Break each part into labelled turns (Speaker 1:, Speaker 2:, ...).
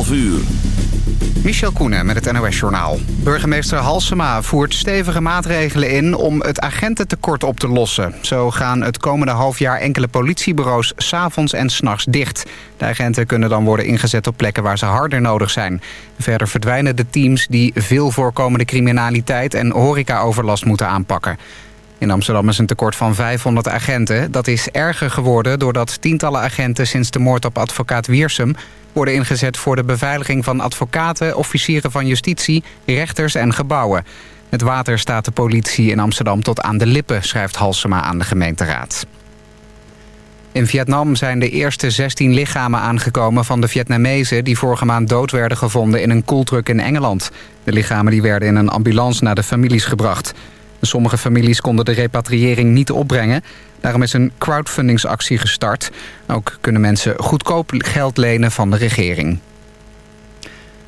Speaker 1: 11 uur.
Speaker 2: Michel Koenen met het NOS-journaal. Burgemeester Halsema voert stevige maatregelen in om het agententekort op te lossen. Zo gaan het komende half jaar enkele politiebureaus s'avonds en s'nachts dicht. De agenten kunnen dan worden ingezet op plekken waar ze harder nodig zijn. Verder verdwijnen de teams die veel voorkomende criminaliteit en horecaoverlast moeten aanpakken. In Amsterdam is een tekort van 500 agenten. Dat is erger geworden doordat tientallen agenten sinds de moord op advocaat Wiersum... worden ingezet voor de beveiliging van advocaten, officieren van justitie, rechters en gebouwen. Het water staat de politie in Amsterdam tot aan de lippen, schrijft Halsema aan de gemeenteraad. In Vietnam zijn de eerste 16 lichamen aangekomen van de Vietnamezen... die vorige maand dood werden gevonden in een koeltruck in Engeland. De lichamen die werden in een ambulance naar de families gebracht. Sommige families konden de repatriëring niet opbrengen. Daarom is een crowdfundingsactie gestart. Ook kunnen mensen goedkoop geld lenen van de regering.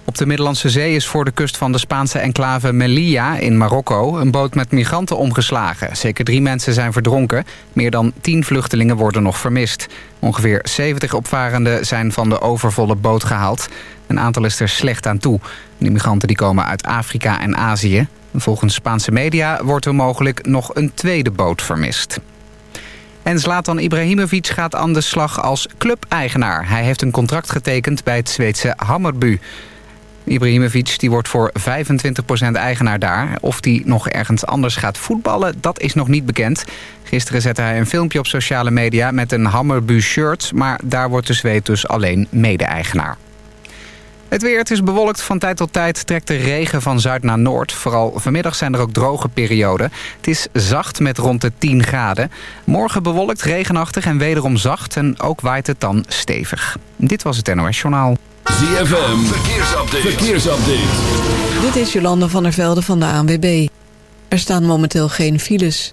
Speaker 2: Op de Middellandse Zee is voor de kust van de Spaanse enclave Melilla in Marokko... een boot met migranten omgeslagen. Zeker drie mensen zijn verdronken. Meer dan tien vluchtelingen worden nog vermist. Ongeveer 70 opvarenden zijn van de overvolle boot gehaald. Een aantal is er slecht aan toe. De migranten die komen uit Afrika en Azië. Volgens Spaanse media wordt er mogelijk nog een tweede boot vermist. En Zlatan Ibrahimovic gaat aan de slag als clubeigenaar. Hij heeft een contract getekend bij het Zweedse Hammarby. Ibrahimovic die wordt voor 25% eigenaar daar. Of hij nog ergens anders gaat voetballen, dat is nog niet bekend. Gisteren zette hij een filmpje op sociale media met een Hammarby shirt... maar daar wordt de Zweed dus alleen mede-eigenaar. Het weer, het is bewolkt. Van tijd tot tijd trekt de regen van zuid naar noord. Vooral vanmiddag zijn er ook droge perioden. Het is zacht met rond de 10 graden. Morgen bewolkt, regenachtig en wederom zacht. En ook waait het dan stevig. Dit was het NOS Journaal.
Speaker 1: ZFM, verkeersupdate. verkeersupdate.
Speaker 3: Dit is Jolanda van der Velde van de ANWB. Er staan momenteel geen files.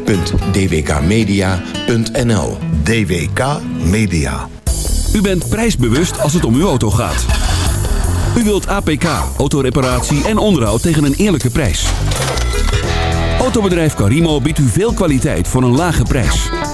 Speaker 4: www.dwkmedia.nl
Speaker 5: DWK Media.
Speaker 1: U bent prijsbewust als het om uw auto gaat. U wilt APK, autoreparatie en onderhoud tegen een eerlijke prijs. Autobedrijf Carimo biedt u veel kwaliteit voor een lage prijs.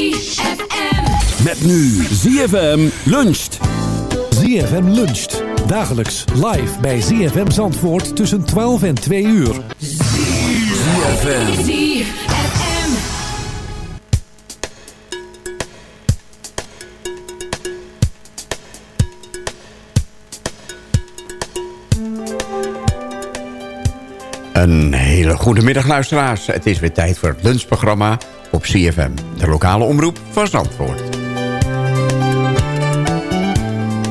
Speaker 6: ZFM.
Speaker 1: Met nu ZFM luncht.
Speaker 7: ZFM luncht. Dagelijks live bij ZFM Zandvoort tussen 12 en 2 uur.
Speaker 1: ZFM.
Speaker 8: Een hele goede middag luisteraars. Het is weer tijd voor het lunchprogramma op CFM. De lokale omroep van Zandvoort.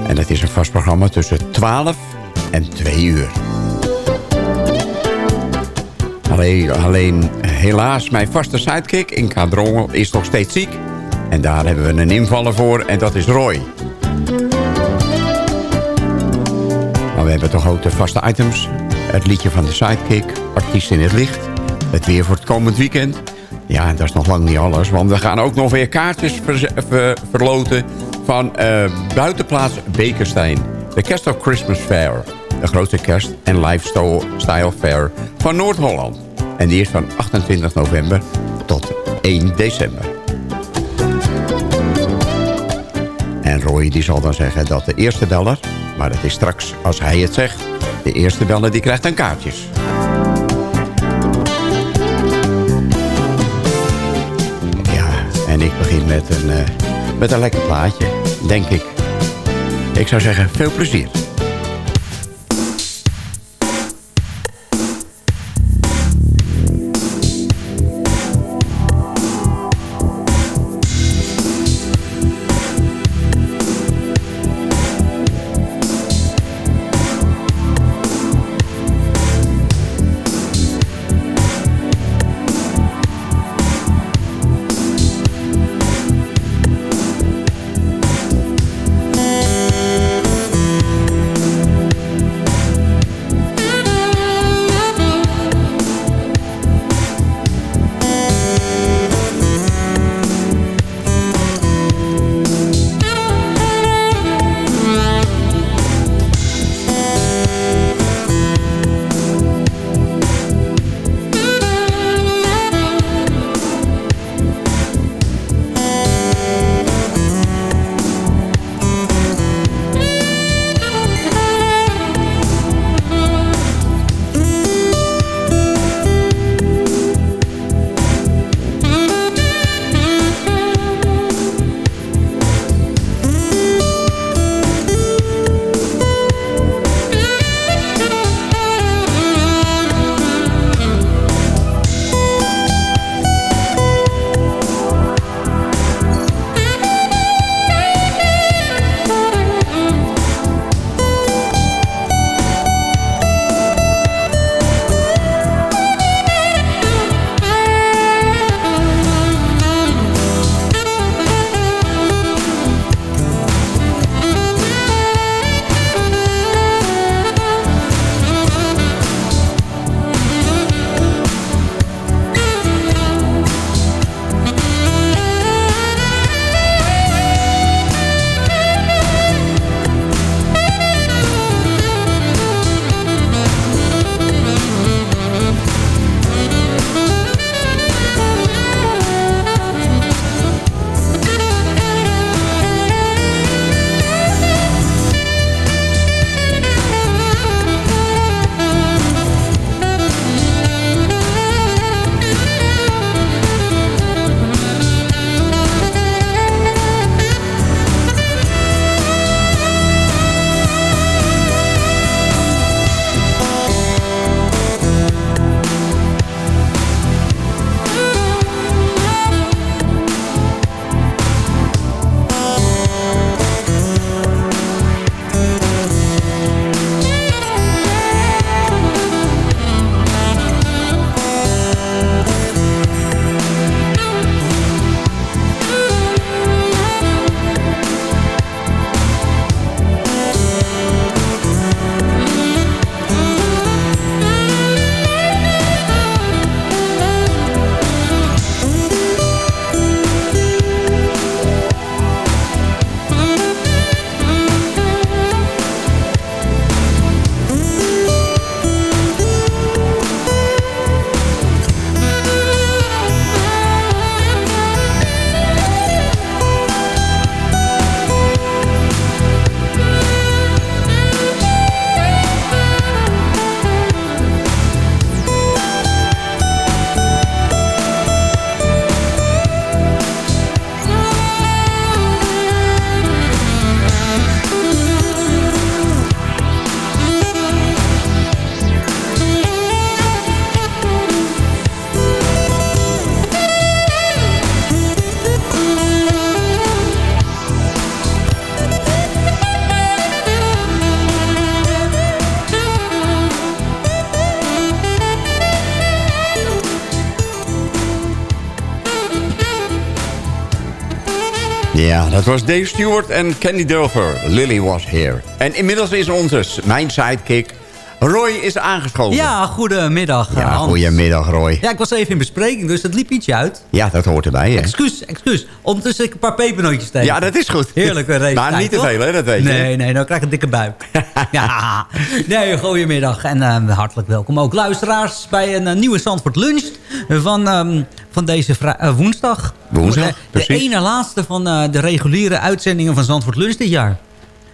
Speaker 8: En het is een vast programma tussen 12 en 2 uur. Alleen, alleen helaas, mijn vaste sidekick in Kadrongen is nog steeds ziek. En daar hebben we een invaller voor en dat is Roy. Maar we hebben toch ook de vaste items. Het liedje van de sidekick, artiest in het licht. Het weer voor het komend weekend. Ja, dat is nog lang niet alles. Want we gaan ook nog weer kaartjes ver- ver- verloten van eh, buitenplaats Bekerstein. De Kerst of Christmas Fair. De grootste kerst- en lifestyle fair van Noord-Holland. En die is van 28 november tot 1 december. En Roy die zal dan zeggen dat de eerste beller... maar dat is straks als hij het zegt... de eerste beller die krijgt dan kaartjes. En ik begin met een, eh, met een lekker plaatje, denk ik. Ik zou zeggen, veel plezier. Was Dave Stewart en Candy Dover. Lily was here. En inmiddels is onze, mijn sidekick, Roy is aangeschoven.
Speaker 9: Ja, goedemiddag.
Speaker 8: Ja,
Speaker 9: Hans.
Speaker 8: goedemiddag Roy.
Speaker 9: Ja, ik was even in bespreking, dus het liep ietsje uit.
Speaker 8: Ja, dat hoort erbij, hè?
Speaker 9: Excuus, excuus. Ondertussen ik een paar pepernootjes tegen.
Speaker 8: Ja, dat is goed.
Speaker 9: Heerlijke race.
Speaker 8: Maar niet te veel, hè, dat weet je.
Speaker 9: Nee, nee, dan krijg ik een dikke buik. ja, nee, goedemiddag en eh, hartelijk welkom ook luisteraars bij een eh, nieuwe Zandvoort Lunch van, ehm, van deze eh, woensdag.
Speaker 8: Woensdag,
Speaker 9: De, de ene laatste van eh, de reguliere uitzendingen van Zandvoort Lunch dit jaar.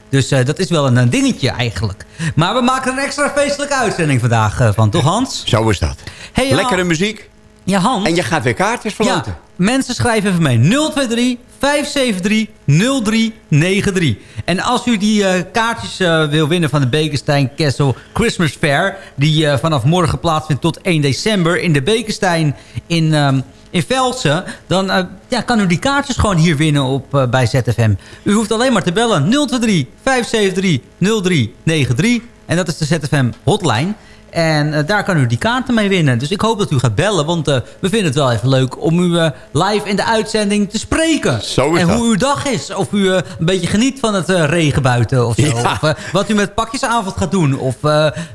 Speaker 9: Dus eh, dat is wel een, een dingetje eigenlijk. Maar we maken een extra feestelijke uitzending vandaag eh, van, toch Hans?
Speaker 8: Zo is dat.
Speaker 9: Hey, ja.
Speaker 8: Lekkere muziek.
Speaker 9: Ja, Hans.
Speaker 8: En je gaat weer kaartjes verloten.
Speaker 9: Ja, mensen schrijven even mee. 023 573 0393. En als u die eh, kaartjes wil winnen van de Bekenstein Kessel Christmas Fair... die vanaf morgen plaatsvindt tot 1 december in de Bekenstein in, ehm, in Velsen... dan eh, ja, kan u die kaartjes gewoon hier winnen op, eh, bij ZFM. U hoeft alleen maar te bellen 023 573 0393. En dat is de ZFM hotline... En eh, daar kan u die kaarten mee winnen. Dus ik hoop dat u gaat bellen. Want eh, we vinden het wel even leuk om u eh, live in de uitzending te spreken.
Speaker 8: Zo is
Speaker 9: en
Speaker 8: dat.
Speaker 9: hoe uw dag is. Of u een beetje geniet van het regen buiten of zo.
Speaker 8: Ja.
Speaker 9: Of wat u met pakjesavond gaat doen. Of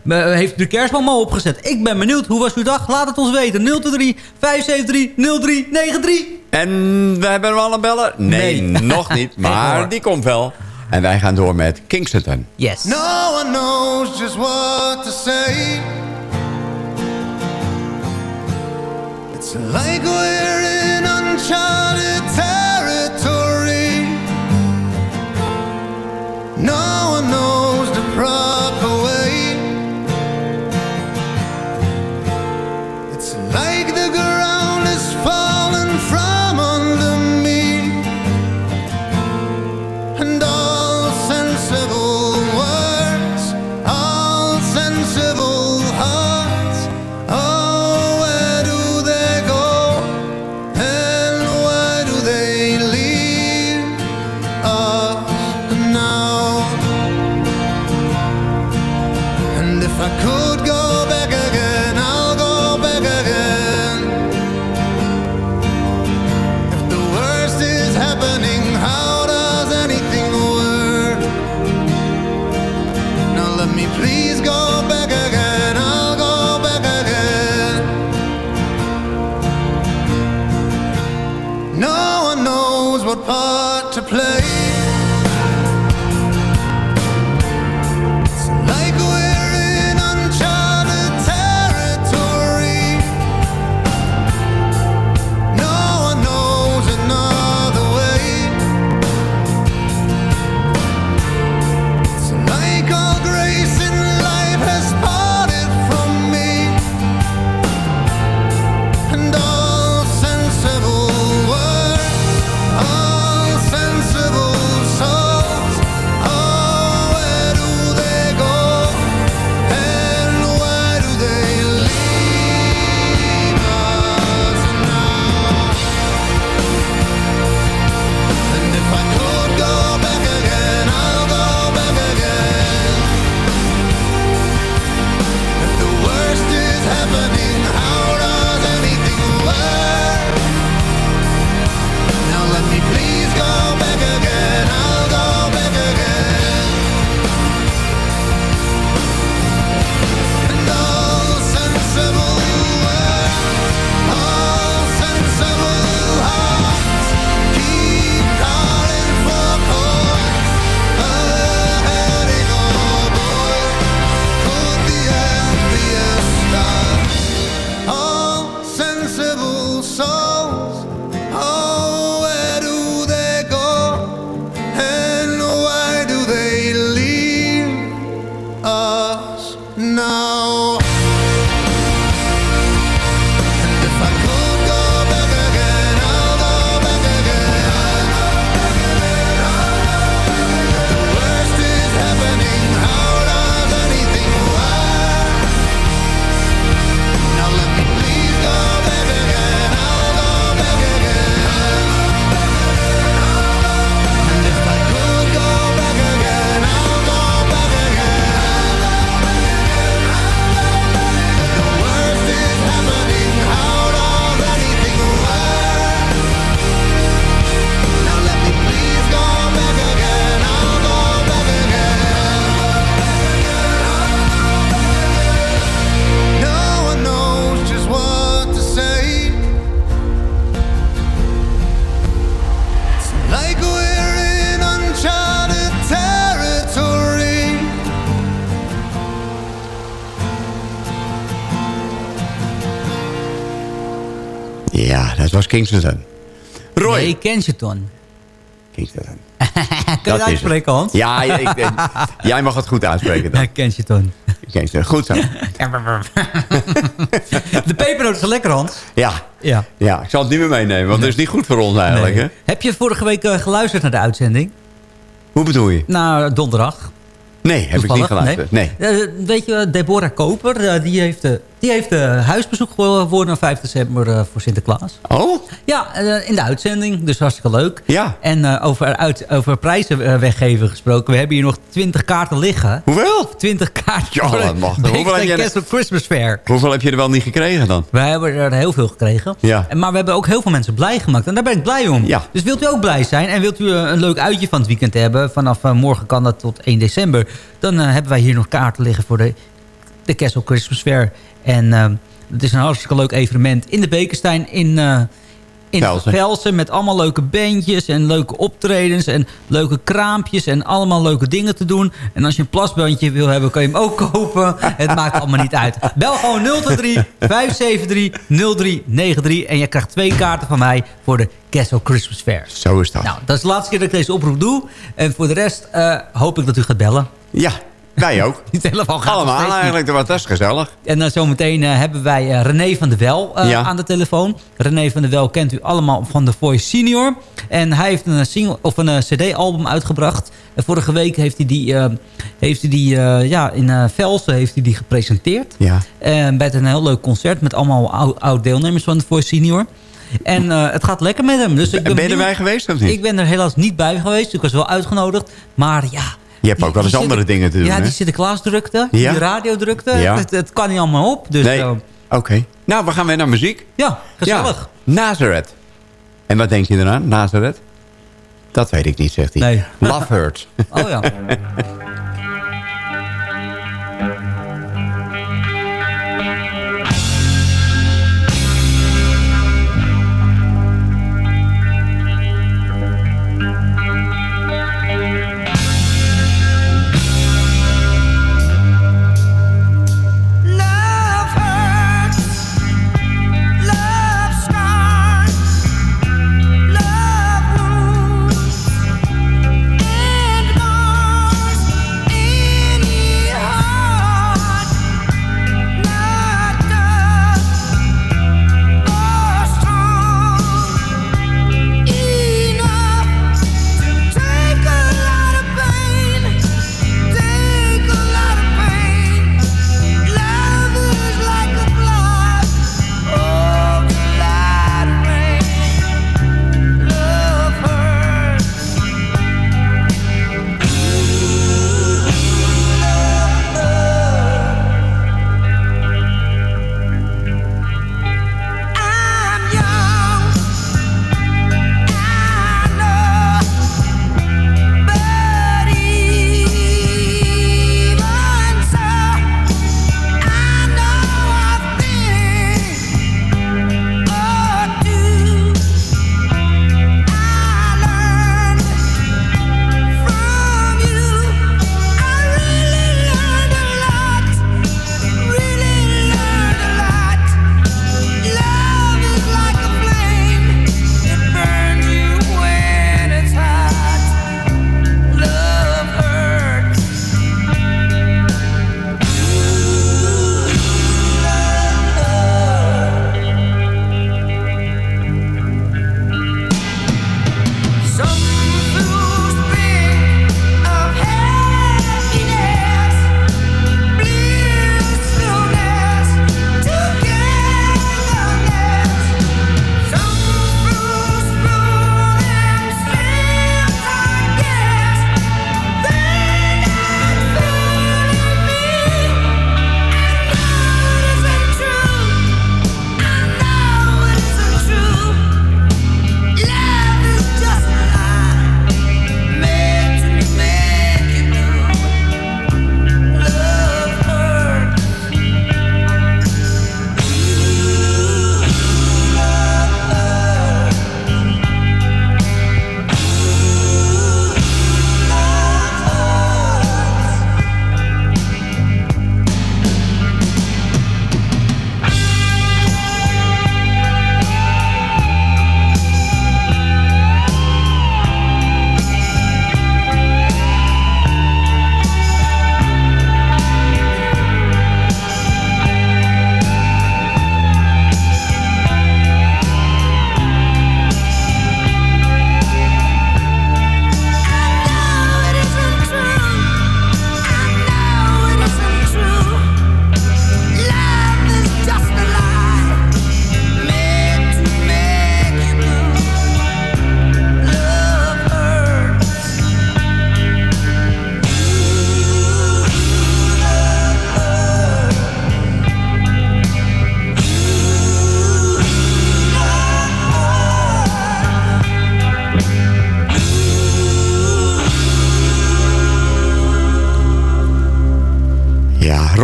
Speaker 9: heeft u de kerstboom al opgezet. Ik ben benieuwd. Hoe was uw dag? Laat het ons weten. 023 573 0393.
Speaker 8: En we hebben hem al aan bellen? Nee,
Speaker 9: Nee.
Speaker 8: nog niet. Maar die komt wel. En wij gaan door met Kingston.
Speaker 9: Yes.
Speaker 10: No one knows just what to say. It's like we're in uncharted what part to play.
Speaker 8: Kingston. Roy.
Speaker 9: Nee, Kensington.
Speaker 8: Kingston.
Speaker 9: Kun je
Speaker 8: Dat
Speaker 9: uitspreken, Hans?
Speaker 8: Ja, ik, ik- jij mag het goed uitspreken dan.
Speaker 9: Kensington.
Speaker 8: Kingston. Goed zo.
Speaker 9: De pepernoot is lekker, Hans.
Speaker 8: Ja.
Speaker 9: Ja.
Speaker 8: ja, ik zal het niet meer meenemen, want dat is niet goed voor ons eigenlijk.
Speaker 9: Nee.
Speaker 8: Hè?
Speaker 9: Heb je vorige week eh, geluisterd naar de uitzending?
Speaker 8: Hoe bedoel je?
Speaker 9: Nou, donderdag.
Speaker 8: Nee, heb ik niet geluisterd. Nee.
Speaker 9: Eh, weet je, Deborah Koper, eh, die heeft, eh, die heeft eh, huisbezoek geworden op 5 december eh, voor Sinterklaas.
Speaker 8: Oh?
Speaker 9: Ja, eh, in de uitzending, dus hartstikke leuk.
Speaker 8: Ja.
Speaker 9: En over, uit, over prijzen weggeven gesproken, we hebben hier nog 20 kaarten liggen.
Speaker 8: Hoeveel?
Speaker 9: 20 kaartjes
Speaker 8: Ja, dat mag. Hoeveel heb
Speaker 9: Castle Christmas Fair.
Speaker 8: Hoeveel heb je er wel niet gekregen dan?
Speaker 9: Wij hebben er heel veel gekregen.
Speaker 8: Ja.
Speaker 9: En, maar we hebben ook heel veel mensen blij gemaakt. En daar ben ik blij om.
Speaker 8: Ja.
Speaker 9: Dus wilt u ook blij zijn en wilt u een leuk uitje van het weekend hebben... vanaf morgen kan dat tot 1 december... dan hebben wij hier nog kaarten liggen voor de, de Castle Christmas Fair. En eh, het is een hartstikke leuk evenement in de Bekenstein in... eh, in
Speaker 8: Velsen.
Speaker 9: Velsen. met allemaal leuke bandjes en leuke optredens en leuke kraampjes en allemaal leuke dingen te doen. En als je een plasbandje wil hebben, kan je hem ook kopen. Het maakt allemaal niet uit. Bel gewoon 023 573 0393 en je krijgt twee kaarten van mij voor de Castle Christmas Fair.
Speaker 8: Zo is dat.
Speaker 9: Nou, dat is de laatste keer dat ik deze oproep doe. En voor de rest eh, hoop ik dat u gaat bellen.
Speaker 8: Ja, wij ook.
Speaker 9: Die telefoon gaat
Speaker 8: Allemaal eigenlijk, dat was gezellig.
Speaker 9: En dan zometeen eh, hebben wij eh, René van der Wel eh,
Speaker 8: Ja.
Speaker 9: aan de telefoon. René van der Wel kent u allemaal van The Voice Senior. En hij heeft een, single, of een cd-album uitgebracht. En vorige week heeft hij die, heeft hij die ja, in Velsen heeft hij die gepresenteerd.
Speaker 8: Ja.
Speaker 9: En bij een heel leuk concert met allemaal oud- oud-deelnemers van The Voice Senior. En het gaat lekker met hem. Dus ik ben,
Speaker 8: Ben je erbij geweest of niet?
Speaker 9: Ik ben er helaas niet bij geweest. Ik was wel uitgenodigd. Maar ja,
Speaker 8: Je hebt ook wel eens andere dingen te doen,
Speaker 9: Ja, die Sinterklaas-drukte,
Speaker 8: Ja.
Speaker 9: die radiodrukte.
Speaker 8: Ja.
Speaker 9: Het, het kan niet allemaal op. Dus,
Speaker 8: nee.
Speaker 9: eh,
Speaker 8: Oké. Nou, we gaan weer naar muziek.
Speaker 9: ja, gezellig.
Speaker 8: Ja. Nazareth. En wat denk je eraan, Nazareth? Dat weet ik niet, zegt hij.
Speaker 9: Nee.
Speaker 8: Love Hurts.
Speaker 9: Oh ja.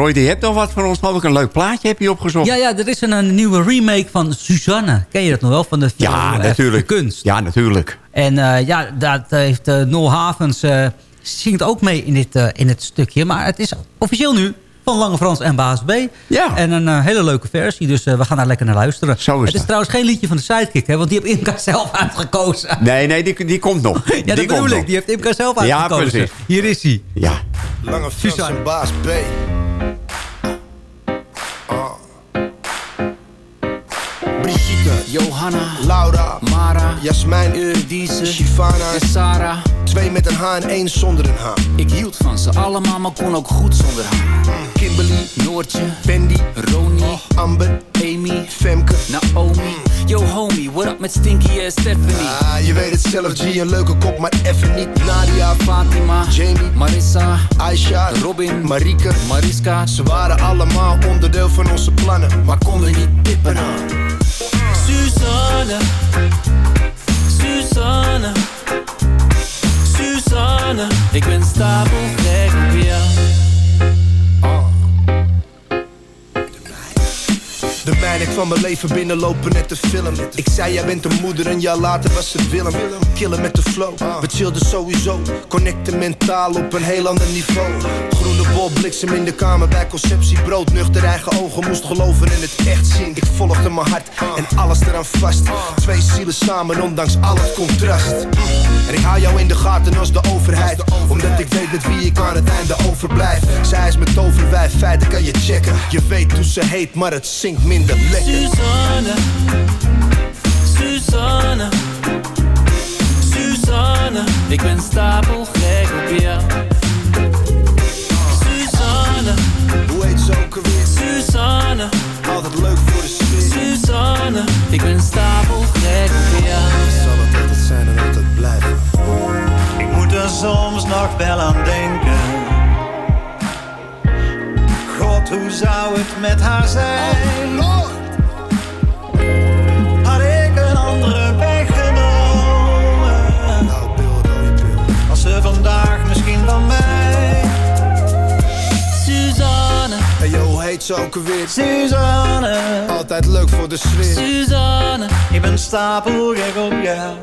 Speaker 8: Roy, je hebt nog wat voor ons, geloof ik. Een leuk plaatje heb je opgezocht.
Speaker 9: Ja, ja, er is een, een nieuwe remake van Suzanne. Ken je dat nog wel? Van de film
Speaker 8: Ja, natuurlijk.
Speaker 9: De kunst.
Speaker 8: Ja, natuurlijk.
Speaker 9: En eh, ja, dat heeft uh, Havens... eh, zingt ook mee in, dit, in het stukje. Maar het is officieel nu van Lange Frans en Baas B.
Speaker 8: Ja.
Speaker 9: En een eh, hele leuke versie. Dus eh, we gaan daar lekker naar luisteren.
Speaker 8: Zo is
Speaker 9: het is
Speaker 8: dat.
Speaker 9: trouwens geen liedje van de Sidekick. Hè, want die heeft Imka zelf uitgekozen.
Speaker 8: Nee, nee, die, die komt nog.
Speaker 9: Ja,
Speaker 8: die
Speaker 9: dat
Speaker 8: komt
Speaker 9: bedoel
Speaker 8: nog.
Speaker 9: ik. Die heeft Imka zelf
Speaker 8: Ja,
Speaker 9: uitgekozen.
Speaker 8: precies.
Speaker 9: Hier is hij.
Speaker 8: Ja.
Speaker 11: Lange Frans
Speaker 9: Suzanne.
Speaker 11: en Baas B.
Speaker 12: Johanna,
Speaker 11: Laura,
Speaker 12: Mara,
Speaker 11: Jasmijn,
Speaker 12: Eurydice,
Speaker 11: Shivana.
Speaker 12: en Sarah.
Speaker 11: Twee met een H en één zonder een H.
Speaker 12: Ik hield van ze allemaal, maar kon ook goed zonder haar.
Speaker 11: Kimberly,
Speaker 12: Noortje,
Speaker 11: Wendy,
Speaker 12: Ronnie,
Speaker 11: Amber,
Speaker 12: Amy,
Speaker 11: Femke.
Speaker 12: Naomi. Yo homie, what up met Stinky en Stephanie?
Speaker 11: Ah, je weet het zelf, G, een leuke kop, maar even niet. Nadia,
Speaker 12: Fatima,
Speaker 11: Jamie,
Speaker 12: Marissa,
Speaker 11: Aisha,
Speaker 12: Robin,
Speaker 11: Marieke.
Speaker 12: Mariska.
Speaker 11: Ze waren allemaal onderdeel van onze plannen, maar konden niet tippen aan.
Speaker 13: Suzanne, Suzanne, Suzanne. Ik ben stapelgek
Speaker 11: De meid van mijn leven binnenlopen net de film. Ik zei jij bent een moeder, een jaar later was het Willem. Killen met de flow, we chillden sowieso. Connecten mentaal op een heel ander niveau. Groene bol, bliksem in de kamer bij conceptie. Brood, nuchter, eigen ogen, moest geloven en het echt zien. Ik volgde mijn hart en alles eraan vast. Twee zielen samen, ondanks al het contrast. En ik hou jou in de gaten als de overheid. Omdat ik weet met wie ik aan het einde overblijf. Zij is mijn toverwijf, feiten kan je checken. Je weet hoe ze heet, maar het zingt minder lekker.
Speaker 13: Suzanne, Suzanne, Suzanne. Ik ben stapelgek op jou. Suzanne,
Speaker 11: Hoe heet ze ook alweer?
Speaker 13: Suzanne,
Speaker 11: Altijd leuk voor de sfeer.
Speaker 13: Suzanne. Ik ben stapelgek op jou.
Speaker 11: Zal het altijd zijn en altijd blijven.
Speaker 14: Ik moet er soms nog wel aan denken. Hoe zou het met haar zijn? Had ik een andere weg genomen? Was ze vandaag misschien van mij?
Speaker 13: Suzanne,
Speaker 11: En yo, hoe heet ze ook alweer?
Speaker 14: Suzanne,
Speaker 11: Altijd leuk voor de sfeer.
Speaker 13: Suzanne,
Speaker 14: ik ben stapelgek op jou.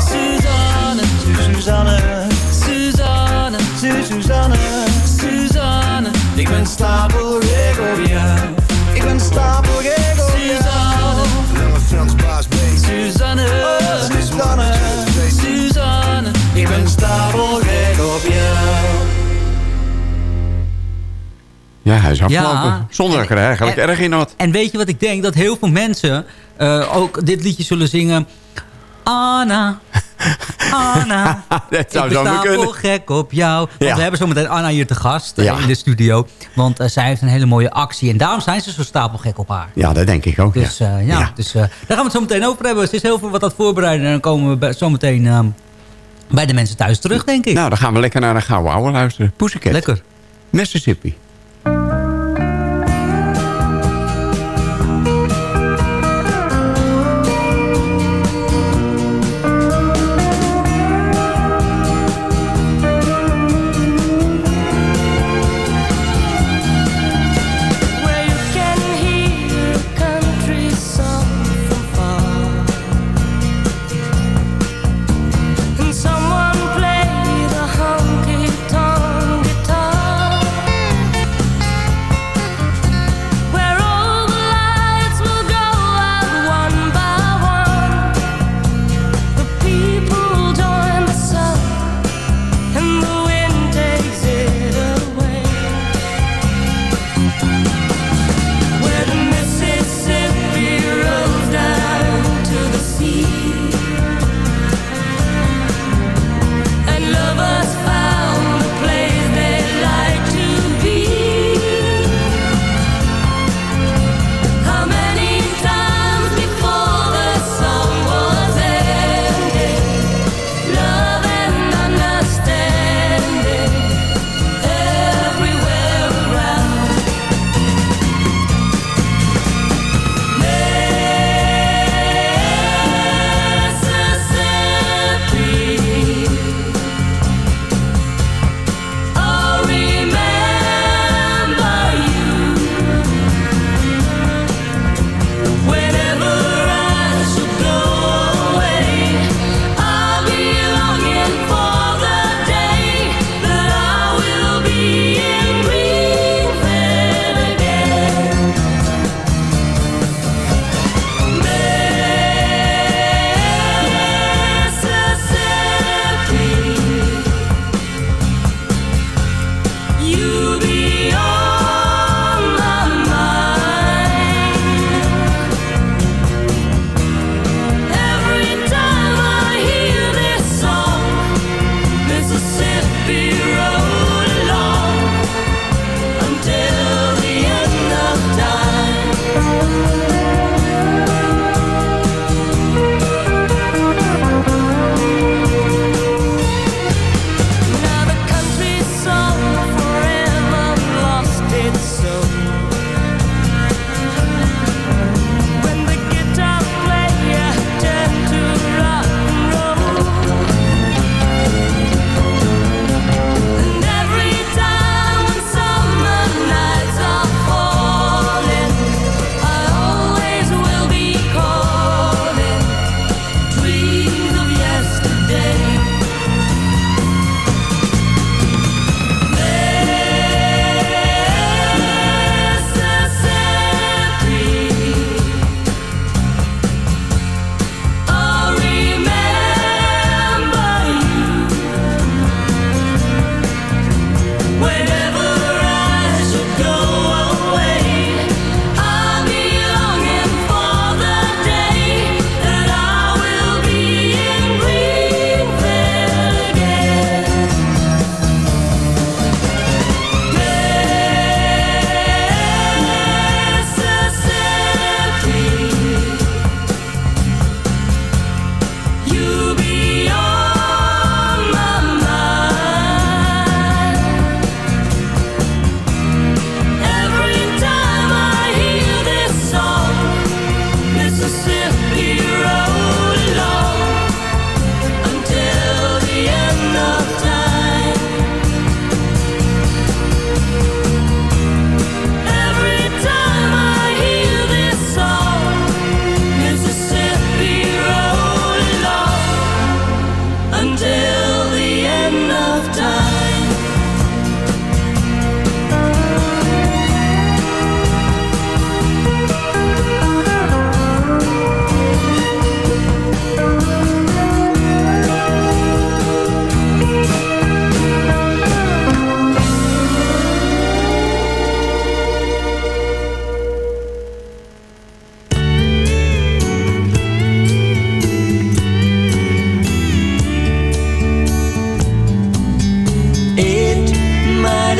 Speaker 13: Suzanne,
Speaker 14: Su- Suzanne,
Speaker 13: Suzanne,
Speaker 14: Su- Suzanne,
Speaker 13: Suzanne.
Speaker 14: Ik ben stapelgek op jou. Ik ben stapelgek op jou.
Speaker 11: Lange Frans baas B.
Speaker 13: Suzanne,
Speaker 14: Suzanne,
Speaker 13: Suzanne.
Speaker 14: ik ben stapelgek op jou.
Speaker 8: Ja, hij is afgelopen.
Speaker 9: Ja.
Speaker 8: Zonder er eigenlijk
Speaker 9: En-
Speaker 8: erg in had.
Speaker 9: En weet je wat ik denk? Dat heel veel mensen eh, ook dit liedje zullen zingen. Anna, Anna,
Speaker 8: Dat zou
Speaker 9: ik
Speaker 8: zo kunnen.
Speaker 9: gek op jou. Want
Speaker 8: Ja.
Speaker 9: we hebben zometeen Anna hier te gast eh,
Speaker 8: Ja.
Speaker 9: in de studio. Want eh, zij heeft een hele mooie actie. En daarom zijn ze zo stapelgek op haar.
Speaker 8: Ja, dat denk ik ook.
Speaker 9: Dus
Speaker 8: ja.
Speaker 9: eh, ja. Dus, daar gaan we het zo meteen over hebben. Ze is heel veel wat aan het voorbereiden. En dan komen we zo meteen eh, bij de mensen thuis terug, denk ik.
Speaker 8: Nou, dan gaan we lekker naar de gouden ouwe luisteren. Pussycat.
Speaker 9: Lekker.
Speaker 8: Mississippi.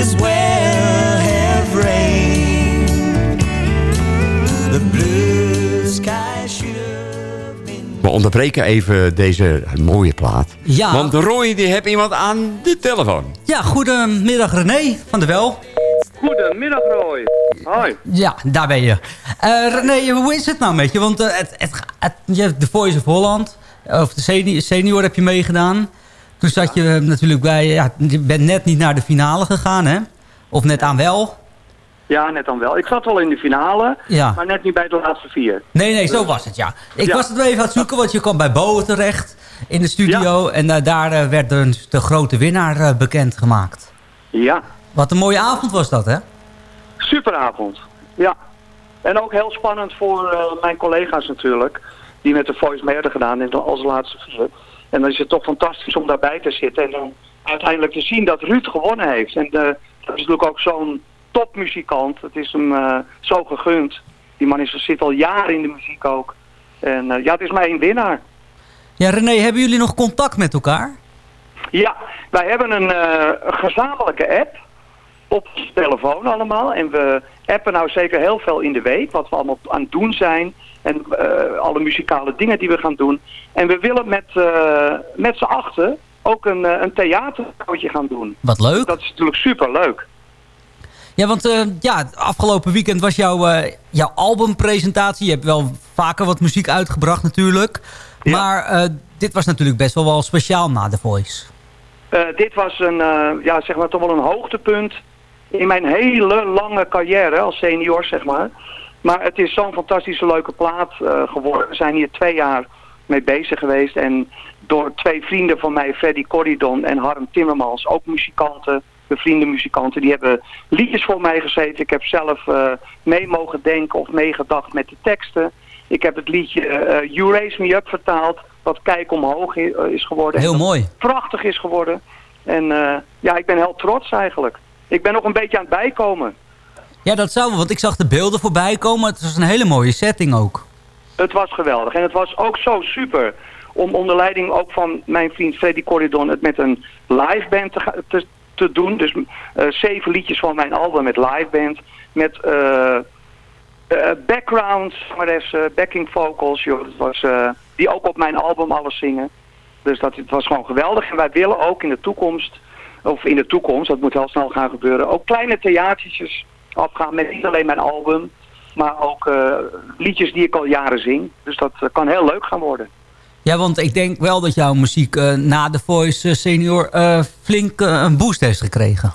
Speaker 14: Well have rain. The blue sky.
Speaker 8: We onderbreken even deze mooie plaat.
Speaker 9: Ja.
Speaker 8: Want Roy die heeft iemand aan de telefoon.
Speaker 9: Ja, goedemiddag René van der Wel.
Speaker 15: Goedemiddag Roy. Hoi.
Speaker 9: Ja, daar ben je. Eh, René, hoe is het nou met je? Want eh, het, het, het- je hebt de Voice of Holland, of de senior, senior heb je meegedaan. Toen zat je eh, natuurlijk bij, ja, je bent net niet naar de finale gegaan, hè? Of net aan wel.
Speaker 15: Ja, net dan wel. Ik zat wel in de finale,
Speaker 9: Ja.
Speaker 15: maar net niet bij de laatste vier.
Speaker 9: Nee, nee, zo was het, ja. Ik
Speaker 15: Ja.
Speaker 9: was het wel even aan het zoeken, want je kwam bij Bo terecht in de studio. En eh, daar eh, werd de, de grote winnaar eh, bekendgemaakt.
Speaker 15: Ja,
Speaker 9: Wat een mooie avond was dat, hè?
Speaker 15: superavond. Ja. En ook heel spannend voor mijn collega's natuurlijk, die met de Voice mee hadden gedaan als laatste vier. En dan is het toch fantastisch om daarbij te zitten en dan uiteindelijk te zien dat Ruud gewonnen heeft. En eh, dat is natuurlijk ook zo'n topmuzikant. Het is hem eh, zo gegund. Die man is, zit al jaren in de muziek ook. En eh, ja, het is mij een winnaar.
Speaker 9: Ja, René, hebben jullie nog contact met elkaar?
Speaker 15: Ja, wij hebben een gezamenlijke app op telefoon allemaal. En we appen nou zeker heel veel in de week, wat we allemaal aan het doen zijn. En eh, alle muzikale dingen die we gaan doen. En we willen met, eh, met z'n achten ook een, eh, een gaan doen.
Speaker 9: Wat leuk.
Speaker 15: Dat is natuurlijk super leuk.
Speaker 9: Ja, want eh, ja, afgelopen weekend was jouw, jouw albumpresentatie. Je hebt wel vaker wat muziek uitgebracht natuurlijk. Maar dit was natuurlijk best wel wel speciaal na The Voice.
Speaker 15: Dit was een, ja, zeg maar toch wel een hoogtepunt in mijn hele lange carrière als senior, zeg maar. Maar het is zo'n fantastische leuke plaat eh, geworden. We zijn hier twee jaar mee bezig geweest. En door twee vrienden van mij, Freddy Corridon en Harm Timmermans, ook muzikanten, bevriende muzikanten, die hebben liedjes voor mij gezeten. Ik heb zelf eh, mee mogen denken of meegedacht met de teksten. Ik heb het liedje eh, You Raise Me Up vertaald, wat Kijk Omhoog is geworden.
Speaker 9: Heel mooi.
Speaker 15: Prachtig is geworden. En ja, ik ben heel trots eigenlijk. Ik ben nog een beetje aan het bijkomen.
Speaker 9: Ja, dat zou wel, want ik zag de beelden voorbij komen. Het was een hele mooie setting ook.
Speaker 15: Het was geweldig. En het was ook zo super om onder leiding ook van mijn vriend Freddy Corridon het met een live band te, te, doen. Dus eh, zeven liedjes van mijn album met live band. Met eh eh, background, zangeressen, backing vocals. Joh, was, die ook op mijn album alles zingen. Dus dat, het was gewoon geweldig. En wij willen ook in de toekomst, of in de toekomst, dat moet heel snel gaan gebeuren, ook kleine theatertjes afgaan met niet alleen mijn album, maar ook eh, liedjes die ik al jaren zing. Dus dat eh, kan heel leuk gaan worden.
Speaker 9: Ja, want ik denk wel dat jouw muziek eh, na The Voice Senior flink een boost heeft gekregen.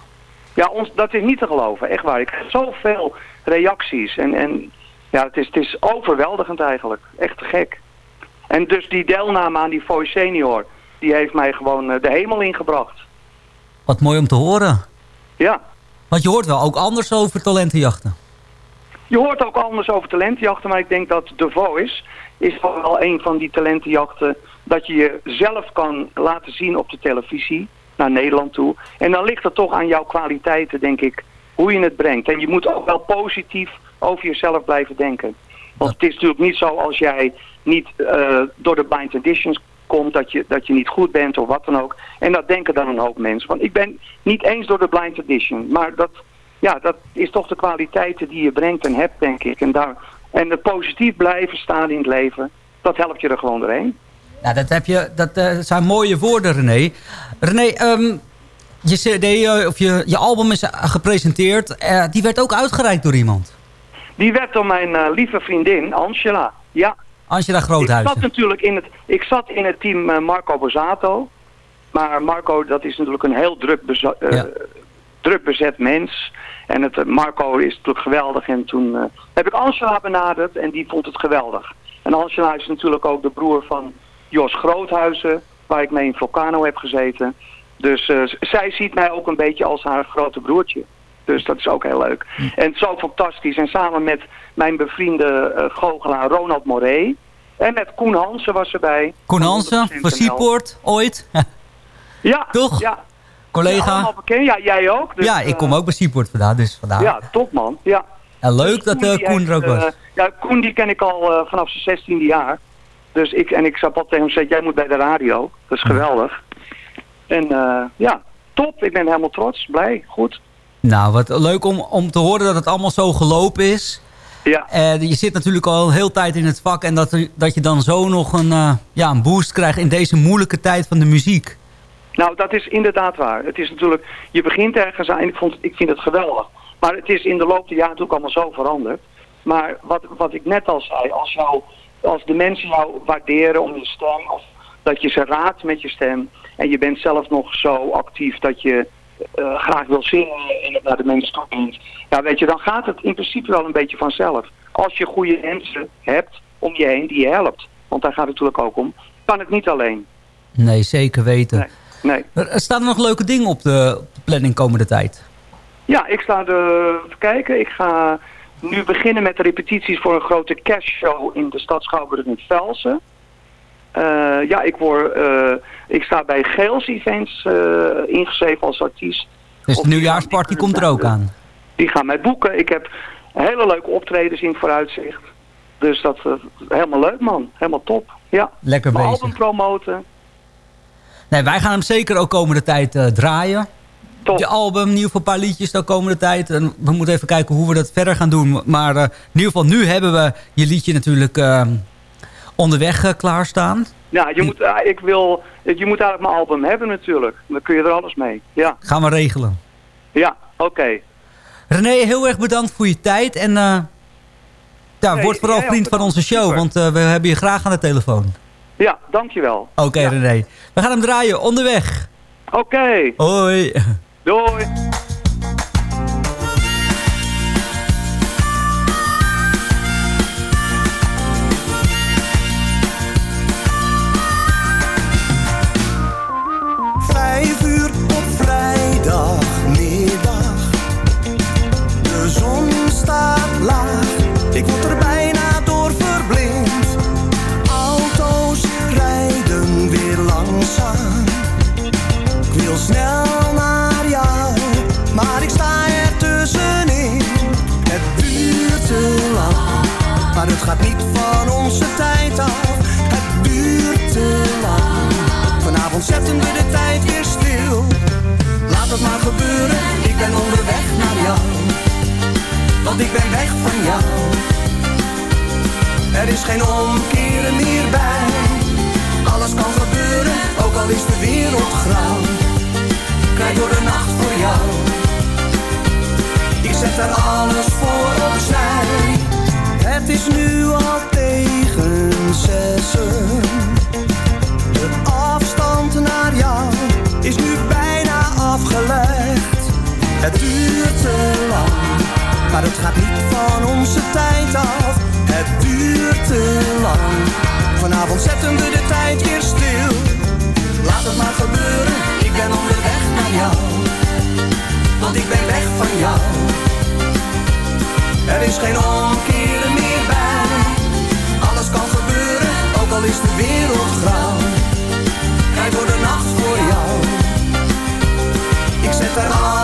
Speaker 15: Ja, ons, dat is niet te geloven, echt waar. Ik krijg zoveel reacties en, en ja, het is, het is overweldigend eigenlijk. Echt te gek. En dus die deelname aan die Voice Senior, die heeft mij gewoon de hemel ingebracht.
Speaker 9: Wat mooi om te horen.
Speaker 15: Ja.
Speaker 9: Want je hoort wel ook anders over talentenjachten.
Speaker 15: Je hoort ook anders over talentenjachten, maar ik denk dat The Voice is wel een van die talentenjachten dat je jezelf kan laten zien op de televisie naar Nederland toe. En dan ligt het toch aan jouw kwaliteiten, denk ik, hoe je het brengt. En je moet ook wel positief over jezelf blijven denken. Want het is natuurlijk niet zo als jij niet eh, door de blind auditions komt dat je, dat je niet goed bent of wat dan ook. En dat denken dan een hoop mensen. Want ik ben niet eens door de blind audition, maar dat, ja, dat is toch de kwaliteiten die je brengt en hebt, denk ik. En, daar, en het positief blijven staan in het leven, dat helpt je er gewoon doorheen.
Speaker 9: Nou, dat, heb je, dat eh, zijn mooie woorden, René. René, ehm, je cd eh, of je, je album is eh, gepresenteerd. Die werd ook uitgereikt door iemand.
Speaker 15: Die werd door mijn lieve vriendin, Angela. Ja.
Speaker 9: Angela
Speaker 15: Ik
Speaker 9: Groothuizen.
Speaker 15: zat natuurlijk in het, ik zat in het team eh, Marco Bozzato. Maar Marco, dat is natuurlijk een heel druk, beza- eh, druk bezet mens. En het, eh, Marco is natuurlijk geweldig. En toen heb ik Angela benaderd en die vond het geweldig. En Angela is natuurlijk ook de broer van Jos Groothuizen, waar ik mee in Volcano heb gezeten. Dus zij ziet mij ook een beetje als haar grote broertje. Dus dat is ook heel leuk. En zo fantastisch. En samen met mijn bevriende eh, goochelaar Ronald Moré. En met Koen Hansen was erbij.
Speaker 9: Koen Hansen van Seaport, ooit.
Speaker 15: Ja,
Speaker 9: Toch?
Speaker 15: Ja.
Speaker 9: Collega.
Speaker 15: Ja, allemaal bekend. Ja, jij ook. Dus,
Speaker 9: ja, ik kom ook bij Seaport vandaan, dus vandaar.
Speaker 15: Ja, top man. Ja.
Speaker 9: En leuk dat eh,
Speaker 15: die
Speaker 9: Koen er ook was.
Speaker 15: eh, ja, Koen die ken ik al eh, vanaf zijn 16e jaar. Dus ik, en ik zat altijd tegen hem gezegd, jij moet bij de radio. Dat is geweldig. En eh, ja, top. Ik ben helemaal trots, blij, goed.
Speaker 9: Nou, wat leuk om, om te horen dat het allemaal zo gelopen is.
Speaker 15: Ja.
Speaker 9: Eh, je zit natuurlijk al heel tijd in het vak... en dat, dat je dan zo nog een, eh, ja, een boost krijgt in deze moeilijke tijd van de muziek.
Speaker 15: Nou, dat is inderdaad waar. Het is natuurlijk, je begint ergens aan en ik, vond, ik vind het geweldig. Maar het is in de loop der jaren natuurlijk allemaal zo veranderd. Maar wat, wat ik net al zei, als, jou, als de mensen jou waarderen om je stem... of dat je ze raadt met je stem... en je bent zelf nog zo actief dat je eh, graag wil zingen en het naar de mensen toe brengt... ja, weet je, dan gaat het in principe wel een beetje vanzelf. Als je goede mensen hebt om je heen die je helpt. Want daar gaat het natuurlijk ook om. Kan het niet alleen.
Speaker 9: Nee, zeker weten.
Speaker 15: Nee.
Speaker 9: Er, er staan nog leuke dingen op de, planning komende tijd.
Speaker 15: Ja, ik sta er even kijken. Ik ga nu beginnen met de repetities voor een grote kerstshow in de stad Schouwburg in Velsen. Eh, ja, ik, word, eh, ik sta bij Geels Events eh, ingeschreven als artiest.
Speaker 9: Dus de nieuwjaarsparty komt er ook aan.
Speaker 15: Die gaan mij boeken. Ik heb hele leuke optredens in vooruitzicht. Dus dat is helemaal leuk man. Helemaal top. Ja.
Speaker 9: Lekker
Speaker 15: Mijn
Speaker 9: bezig.
Speaker 15: album promoten.
Speaker 9: Nee, wij gaan hem zeker ook komende tijd draaien. Je album, in ieder geval een paar liedjes de komende tijd. En we moeten even kijken hoe we dat verder gaan doen. Maar in ieder geval, nu hebben we je liedje natuurlijk eh, onderweg eh, klaarstaan.
Speaker 15: Ja, je moet, eh, ik wil, je moet eigenlijk mijn album hebben natuurlijk. Dan kun je er alles mee. Ja,
Speaker 9: Gaan we regelen.
Speaker 15: ja oké.
Speaker 9: René, heel erg bedankt voor je tijd. En eh ja,
Speaker 15: Nee,
Speaker 9: word vooral vriend van onze show. Want we hebben je graag aan de telefoon.
Speaker 15: Ja, dankjewel.
Speaker 9: Oké, René. We gaan hem draaien. Onderweg.
Speaker 15: Oké.
Speaker 9: Hoi.
Speaker 15: Doei.
Speaker 11: Gaat niet van onze tijd af. Het duurt te lang. Vanavond zetten we de tijd weer stil. Laat het maar gebeuren, ik ben onderweg naar jou. Want ik ben weg van jou. Er is geen omkeren meer bij. Alles kan gebeuren, ook al is de wereld grauw. Kijk door de nacht voor jou. Ik zet er alles voor opzij. Het is nu al tegen zessen. De afstand naar jou is nu bijna afgelegd. Het duurt te lang, maar het gaat niet van onze tijd af. Het duurt te lang, vanavond zetten we de tijd weer stil. Laat het maar gebeuren, ik ben onderweg naar jou. Want ik ben weg van jou. Er is geen omkeren al is de wereld grauw. Kijk door de nacht voor jou. Ik zet er alles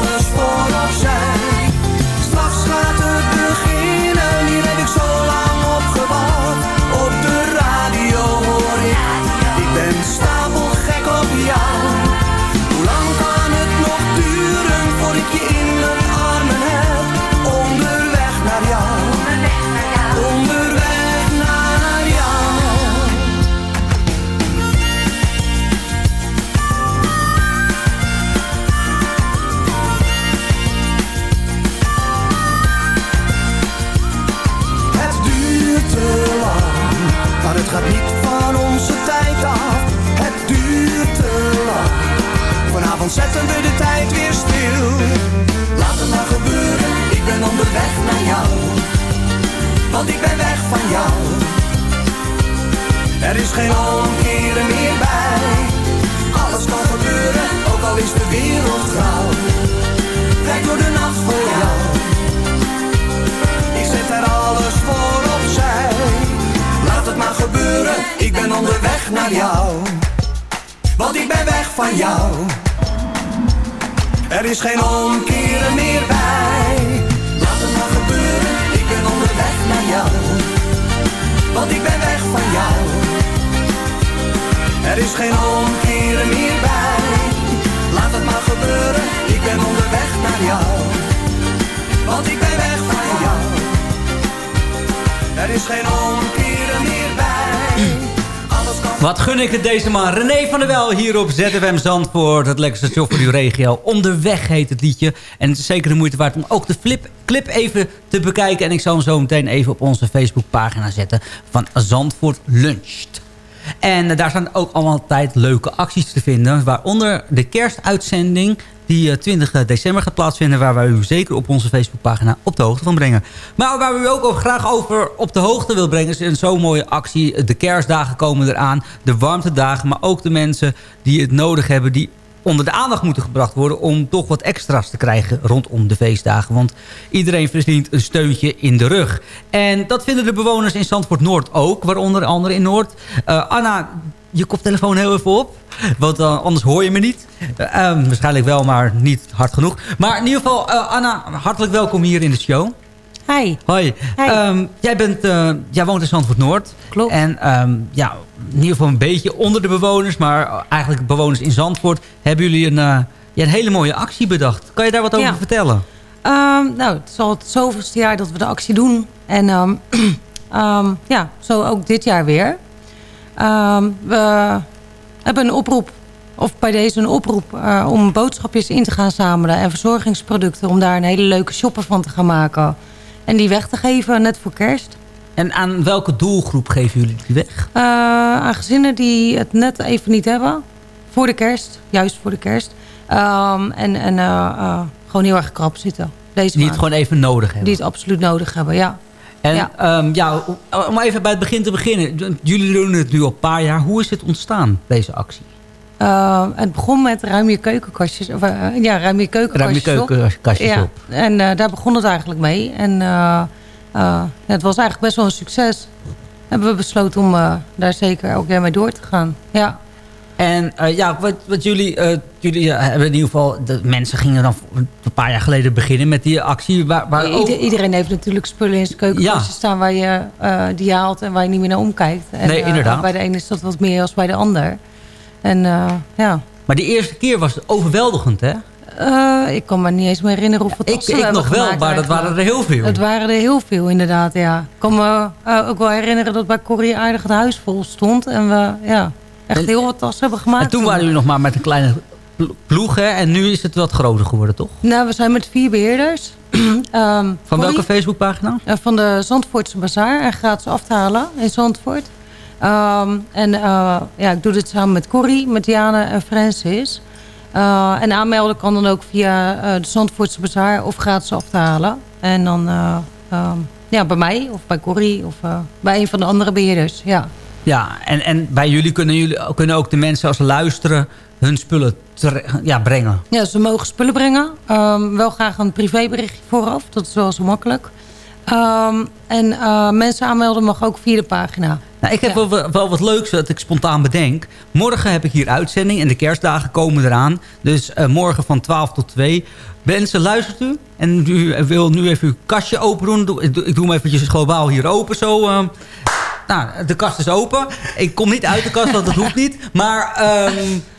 Speaker 11: gaat niet van onze tijd af. Het duurt te lang, vanavond zetten we de tijd weer stil. Laat het maar gebeuren, ik ben onderweg naar jou. Want ik ben weg van jou. Er is geen omkeren meer bij. Alles kan gebeuren, ook al is de wereld grauw. ik ben onderweg naar jou. Want ik ben weg van jou. Er is geen omkeren meer bij. Laat het maar gebeuren, ik ben onderweg naar jou. Want ik ben weg van jou. Er is geen omkeren meer bij. Laat het maar gebeuren, ik ben onderweg naar jou.
Speaker 14: Want ik ben weg van jou. Er is geen omkeren
Speaker 9: wat gun ik het deze man. René van der Wel hier op ZFM Zandvoort. Het lekkerste station voor uw regio. Onderweg heet het liedje. En het is zeker de moeite waard om ook de flip, clip even te bekijken. En ik zal hem zo meteen even op onze Facebookpagina zetten. Van Zandvoort Luncht. En eh, daar staan ook allemaal tijd leuke acties te vinden. Waaronder de kerstuitzending die eh, 20 december gaat plaatsvinden... waar wij u zeker op onze Facebookpagina op de hoogte van brengen. Maar waar we u ook graag over op de hoogte wil brengen... is een zo'n mooie actie. De kerstdagen komen eraan, de warmtedagen... maar ook de mensen die het nodig hebben... die onder de aandacht moeten gebracht worden... om toch wat extra's te krijgen rondom de feestdagen. Want iedereen verdient een steuntje in de rug. En dat vinden de bewoners in Zandvoort Noord ook. Waaronder andere in Noord. Eh, Anna, je koptelefoon heel even op. Want eh, anders hoor je me niet. Eh, eh, waarschijnlijk wel, maar niet hard genoeg. Maar in ieder geval, Anna, hartelijk welkom hier in de show.
Speaker 16: Hi.
Speaker 9: Hoi. Ehm, jij, bent, eh, jij woont in Zandvoort Noord.
Speaker 16: Klopt.
Speaker 9: En ehm, ja, in ieder geval een beetje onder de bewoners. Maar eigenlijk bewoners in Zandvoort. Hebben jullie een, eh, ja, een hele mooie actie bedacht. Kan je daar wat over
Speaker 16: Ja.
Speaker 9: vertellen?
Speaker 16: Ehm, nou, het is al het zoveelste jaar dat we de actie doen. En ja, zo ook dit jaar weer. We hebben een oproep, of bij deze een oproep... eh, om boodschapjes in te gaan zamelen en verzorgingsproducten... om daar een hele leuke shopper van te gaan maken. En die weg te geven, net voor kerst.
Speaker 9: En aan welke doelgroep geven jullie die weg?
Speaker 16: Eh, aan gezinnen die het net even niet hebben. Voor de kerst. Juist voor de kerst. Ehm, en en eh, eh, gewoon heel erg krap zitten. Deze
Speaker 9: Die het gewoon even nodig hebben.
Speaker 16: Die het absoluut nodig hebben, ja.
Speaker 9: En
Speaker 16: Ja.
Speaker 9: ja. ja, om even bij het begin te beginnen. Jullie doen het nu al een paar jaar. Hoe is het ontstaan, deze actie?
Speaker 16: Eh, het begon met ruim je keukenkastjes. Of, eh, ja, ruim je keukenkastjes
Speaker 9: Ruim je
Speaker 16: op.
Speaker 9: keukenkastjes
Speaker 16: ja.
Speaker 9: op.
Speaker 16: En eh, daar begon het eigenlijk mee. En eh, eh, het was eigenlijk best wel een succes. Hebben we besloten om eh, daar zeker elk jaar mee door te gaan. Ja.
Speaker 9: En eh, ja, wat, wat jullie, eh, jullie hebben in ieder geval... De mensen gingen dan een paar jaar geleden beginnen met die actie. Waar, waar ook-
Speaker 16: Ieder- iedereen heeft natuurlijk spullen in zijn keukenkastje
Speaker 9: Ja.
Speaker 16: staan... waar je eh, die haalt en waar je niet meer naar omkijkt. En,
Speaker 9: Nee, inderdaad.
Speaker 16: bij de ene is dat wat meer als bij de ander. En eh, ja...
Speaker 9: Maar die eerste keer was het overweldigend, hè?
Speaker 16: Eh, ik kan me niet eens meer herinneren hoeveel
Speaker 9: Ik-
Speaker 16: tassen
Speaker 9: ik
Speaker 16: hebben
Speaker 9: nog wel, maar dat waren er heel veel.
Speaker 16: Het waren er heel veel, inderdaad, ja. Ik kan me eh, ook wel herinneren dat bij Corrie aardig het huis vol stond. En we ja, echt heel wat tassen hebben gemaakt.
Speaker 9: En toen waren jullie nog maar met een kleine plo- ploeg, hè? En nu is het wat groter geworden, toch?
Speaker 16: Nou, we zijn met vier beheerders. Ehm,
Speaker 9: Van
Speaker 16: Corrie,
Speaker 9: welke Facebookpagina?
Speaker 16: van de Zandvoortse Bazaar en gratis af te halen in Zandvoort. Ehm, en eh, ja, ik doe dit samen met Corrie, met Diane en Francis. Eh, en aanmelden kan dan ook via eh, de Zandvoortse Bazaar of gratis af te halen. En dan eh, ehm, ja, bij mij of bij Corrie of bij een van de andere beheerders. Ja.
Speaker 9: Ja, en, en bij jullie kunnen, jullie kunnen ook de mensen als luisteren... hun spullen ja, brengen.
Speaker 16: Ja, ze mogen spullen brengen. Ehm, wel graag een privéberichtje vooraf. Dat is wel zo makkelijk. En mensen aanmelden mag ook via de pagina.
Speaker 9: Nou, ik heb wel, wel wat leuks dat ik spontaan bedenk. Morgen heb ik hier uitzending en de kerstdagen komen eraan. Dus eh, morgen van 12 tot 2. Mensen, luistert u? En u wil nu even uw kastje open doen. Doe- Ik doe, ik doe hem eventjes globaal hier open zo. ehm. nou, de kast is open. Ik kom niet uit de kast, want dat hoeft niet. Maar ehm,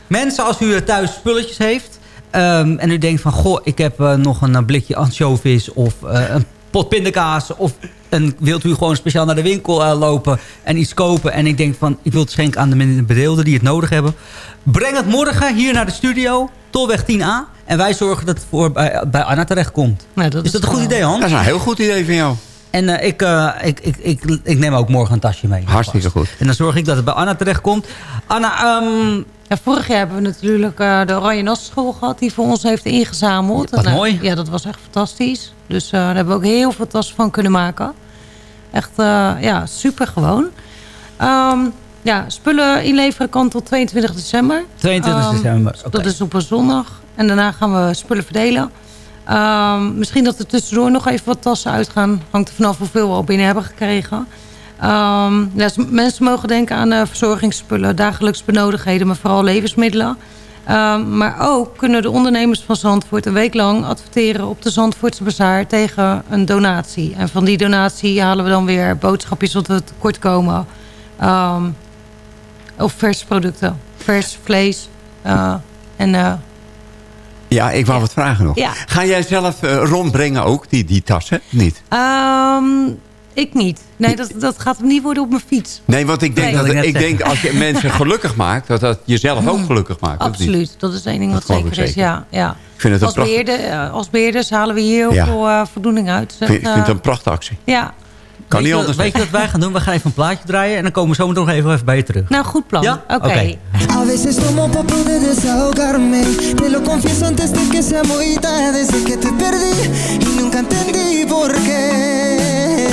Speaker 9: mensen, als u thuis spulletjes heeft... ehm, en u denkt van, goh, ik heb eh, nog een eh, blikje ansjovis... of eh, een pot pindakaas... of en wilt u gewoon speciaal naar de winkel eh, lopen en iets kopen... en ik denk van, ik wil het schenken aan de bedeelden die het nodig hebben... breng het morgen hier naar de studio, Tolweg 10A... en wij zorgen dat het voor bij, bij Anna terechtkomt.
Speaker 16: Nou, dat
Speaker 9: is dat een goed idee, Hans?
Speaker 8: Dat is een heel goed idee van jou.
Speaker 9: En eh, ik, eh, ik, ik, ik, ik neem ook morgen een tasje mee.
Speaker 8: Hartstikke goed.
Speaker 9: En dan zorg ik dat het bij Anna terechtkomt. Anna, ehm,
Speaker 16: Ja, vorig jaar hebben we natuurlijk eh, de Oranje Nassenschool gehad... die voor ons heeft ingezameld.
Speaker 9: Wat
Speaker 16: En,
Speaker 9: mooi.
Speaker 16: Ja, dat was echt fantastisch. Dus eh, daar hebben we ook heel veel tassen van kunnen maken. Echt, eh, ja, super gewoon. Ehm, ja, spullen inleveren kan tot 22 december.
Speaker 9: 22
Speaker 16: Ehm,
Speaker 9: december.
Speaker 16: Dat is op een zondag. En daarna gaan we spullen verdelen. Ehm, misschien dat er tussendoor nog even wat tassen uitgaan. Hangt er vanaf hoeveel we al binnen hebben gekregen. Ja, mensen mogen denken aan eh, verzorgingsspullen, dagelijks benodigdheden, maar vooral levensmiddelen. Ehm, maar ook kunnen de ondernemers van Zandvoort een week lang adverteren op de Zandvoortse Bazaar tegen een donatie. En van die donatie halen we dan weer boodschapjes wat we tekort komen. Ehm, of vers producten, vers vlees eh, en eh,
Speaker 8: Ja, ik wou wat vragen nog.
Speaker 16: Ja.
Speaker 8: Ga jij zelf eh, rondbrengen ook, die, die tassen? Niet?
Speaker 16: Ehm, Ik niet. Nee, dat, dat gaat hem niet worden op mijn fiets.
Speaker 8: Nee, want ik denk,
Speaker 16: Nee.
Speaker 8: dat,
Speaker 16: ik
Speaker 8: ik denk als je mensen gelukkig maakt... dat dat jezelf ook gelukkig maakt.
Speaker 16: Absoluut, dat is één ding wat
Speaker 8: Dat geloof
Speaker 16: zeker
Speaker 8: ik
Speaker 16: is.
Speaker 8: zeker.
Speaker 16: Ja, ja.
Speaker 8: Ik vind het een
Speaker 16: als,
Speaker 8: pracht-
Speaker 16: beheerder, eh, als beheerders halen we hier heel
Speaker 8: Ja.
Speaker 16: veel eh, voldoening uit.
Speaker 8: Ik vind, ik vind
Speaker 16: eh,
Speaker 8: het een prachtactie.
Speaker 16: ja,
Speaker 8: Kan
Speaker 9: weet
Speaker 8: niet
Speaker 9: je,
Speaker 8: anders.
Speaker 9: Weet je wat wij gaan doen? We gaan even een plaatje draaien en dan komen we zo nog even, even bij je terug.
Speaker 16: nou goed plan.
Speaker 9: Ja?
Speaker 16: Oké.
Speaker 9: Oké.
Speaker 17: A veces tomo pa poder desahogarme Te lo confieso antes de que sea muy tarde Desde que te perdí y nunca entendí por qué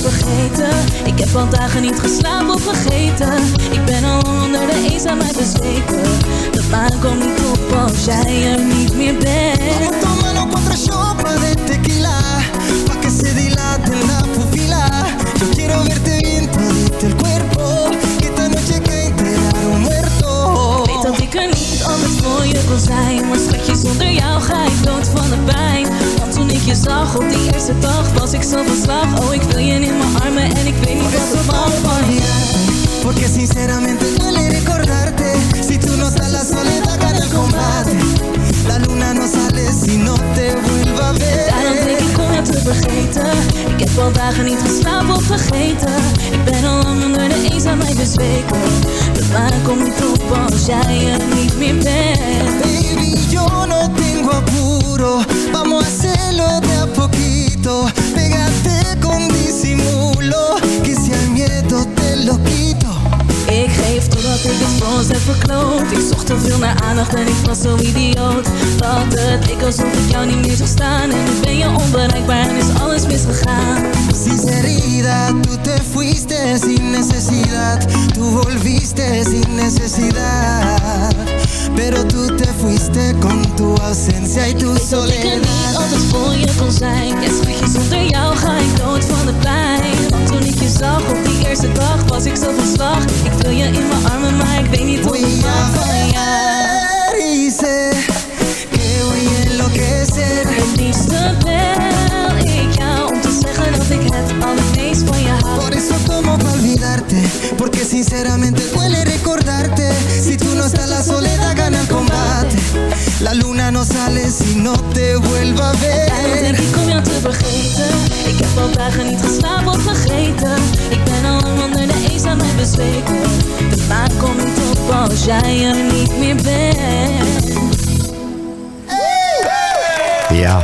Speaker 13: vergeten. Ik heb al dagen niet geslapen of vergeten. Ik ben al onder de eenzaamheid bezweken. De maan komt niet op als jij er niet meer bent.
Speaker 17: Tómalo cuatro shots de tequila. Pa' que se dilate la pupila Yo quiero verte bien todito el cuerpo. Que esta noche que enterrar un muerto.
Speaker 13: Weet dat ik er niet anders voor je kon zijn. Maar schatje, zonder jou ga ik dood van de pijn toen ik je zag op die eerste dag Was ik zo van slag. Oh, ik wil je in mijn armen En ik weet niet wat er van van je.
Speaker 17: Porque sinceramente duele recordarte. Si tú no estás la soledad gana el combate. La luna no sale si no te vuelva a
Speaker 13: Daarom denk
Speaker 17: ver
Speaker 13: ik om jou te vergeten. Ik heb al dagen niet geslapen of vergeten. Ik ben al lang onder de eenzaamheid bezweken. De maan komt niet op als jij er niet meer bent.
Speaker 17: Baby, yo no tengo apuro
Speaker 13: ik het voor ons verkloot. Ik zocht te veel naar aandacht en ik was zo idioot. Dat het leek alsof ik jou niet meer zag staan. En ben je onbereikbaar en is alles misgegaan.
Speaker 17: Sinceridad, tú te fuiste sin necesidad. Tú volviste sin necesidad Pero tú te fuiste con tu ausencia y tu
Speaker 13: Ik dat ik er niet
Speaker 17: soledad.
Speaker 13: altijd voor je kon zijn. Ja schatje, zonder jou ga ik dood van de pijn. Want toen ik je zag op die eerste dag was ik zo van slag. Ik wil je in mijn armen, maar ik weet niet hoe ik maak van jou
Speaker 17: sé que voy a enloquecer.
Speaker 13: Jou zeggen dat ik het allermeest van je hou
Speaker 17: Por eso tomo pa olvidarte Porque sinceramente duele recordarte. Si tú no estás la soledad gana el combate. La luna no sale si no te vuelva a
Speaker 13: Daarom denk
Speaker 17: ver
Speaker 13: ik om jou te vergeten Ik heb al dagen niet geslapen of vergeten Ik ben al lang onder de eenzaamheid bezweken De maan komt niet op als jij er niet meer bent
Speaker 8: Ja,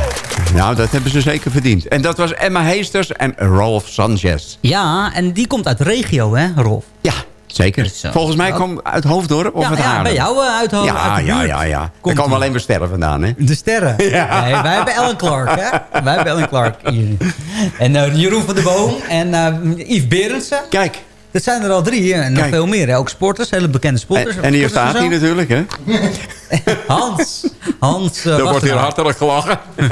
Speaker 8: nou dat hebben ze zeker verdiend. En dat was Emma Heesters en Rolf Sanchez.
Speaker 9: Ja, en die komt uit regio, hè, Rolf?
Speaker 8: Ja, zeker. Volgens mij komt uit Hoofddorp of
Speaker 9: Ja,
Speaker 8: uit
Speaker 9: ja,
Speaker 8: Haarlem.
Speaker 9: bij jou uh, uit, Ho-
Speaker 8: Ja,
Speaker 9: uit
Speaker 8: ja, ja, ja. Daar komen alleen maar sterren vandaan, hè?
Speaker 9: De sterren.
Speaker 8: Ja.
Speaker 9: Nee, wij hebben Ellen Clark, hè? Wij hebben Ellen Clark hier. En eh, Jeroen van der Boom en eh Yves Berendsen.
Speaker 8: Kijk.
Speaker 9: Dat zijn er al drie en nog
Speaker 8: Kijk.
Speaker 9: veel meer. Hè? Ook sporters, hele bekende sporters.
Speaker 8: En, en hier
Speaker 9: Sporters
Speaker 8: staat hij natuurlijk, hè?
Speaker 9: Hans. Hans uh,
Speaker 8: Er wordt hier hartelijk gelachen.